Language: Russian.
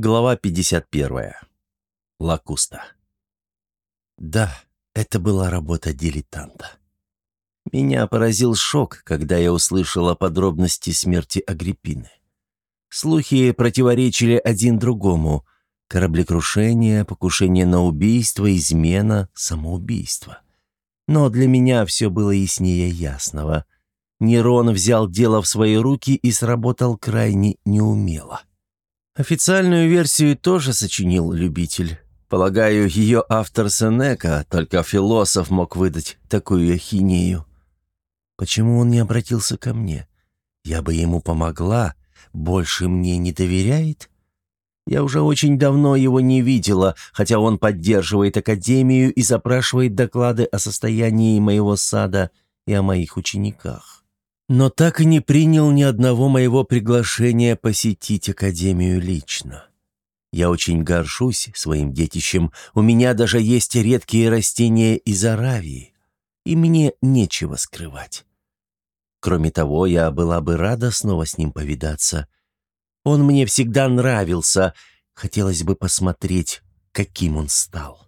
Глава 51. Лакуста. Да, это была работа дилетанта. Меня поразил шок, когда я услышала подробности смерти Агриппины. Слухи противоречили один другому. Кораблекрушение, покушение на убийство, измена, самоубийство. Но для меня все было яснее ясного. Нерон взял дело в свои руки и сработал крайне неумело. Официальную версию тоже сочинил любитель. Полагаю, ее автор Сенека, только философ мог выдать такую ахинею. Почему он не обратился ко мне? Я бы ему помогла, больше мне не доверяет? Я уже очень давно его не видела, хотя он поддерживает Академию и запрашивает доклады о состоянии моего сада и о моих учениках но так и не принял ни одного моего приглашения посетить Академию лично. Я очень горжусь своим детищем, у меня даже есть редкие растения из Аравии, и мне нечего скрывать. Кроме того, я была бы рада снова с ним повидаться. Он мне всегда нравился, хотелось бы посмотреть, каким он стал.